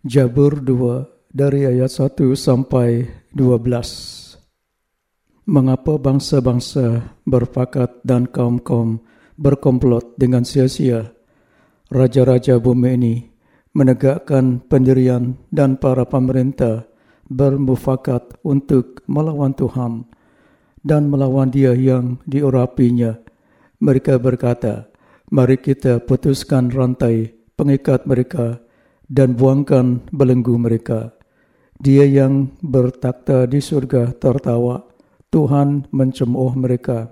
Jabur 2 dari ayat 1 sampai 12. Mengapa bangsa-bangsa berpakat dan kaum-kaum berkomplot dengan sia-sia? Raja-raja bumi ini menegakkan pendirian dan para pemerintah bermufakat untuk melawan Tuhan dan melawan dia yang diurapinya. Mereka berkata, mari kita putuskan rantai pengikat mereka dan buangkan belenggu mereka. Dia yang bertakhta di surga tertawa. Tuhan mencemooh mereka.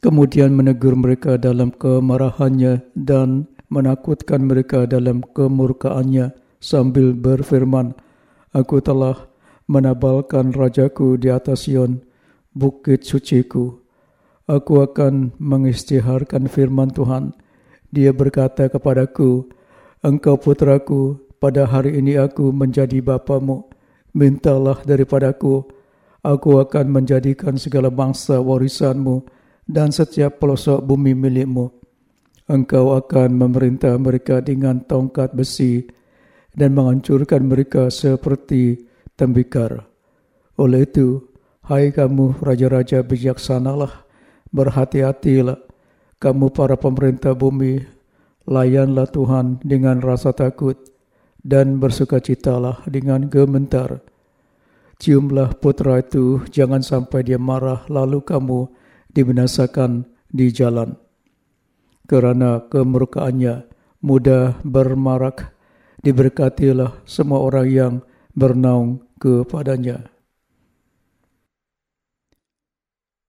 Kemudian menegur mereka dalam kemarahannya dan menakutkan mereka dalam kemurkaannya sambil berfirman, Aku telah menabalkan rajaku di atas Sion, bukit suciku. Aku akan mengistiharkan firman Tuhan. Dia berkata kepadaku, Engkau putraku, pada hari ini aku menjadi bapamu. Mintalah daripadaku, aku akan menjadikan segala bangsa warisanmu dan setiap pelosok bumi milikmu. Engkau akan memerintah mereka dengan tongkat besi dan menghancurkan mereka seperti tembikar. Oleh itu, hai kamu raja-raja bijaksanalah, berhati-hatilah, kamu para pemerintah bumi, layanlah Tuhan dengan rasa takut dan bersukacitalah dengan gementar. Ciumlah putra itu, jangan sampai dia marah lalu kamu dibinasakan di jalan. Kerana kemurkaannya mudah bermarak, diberkatilah semua orang yang bernaung kepadanya.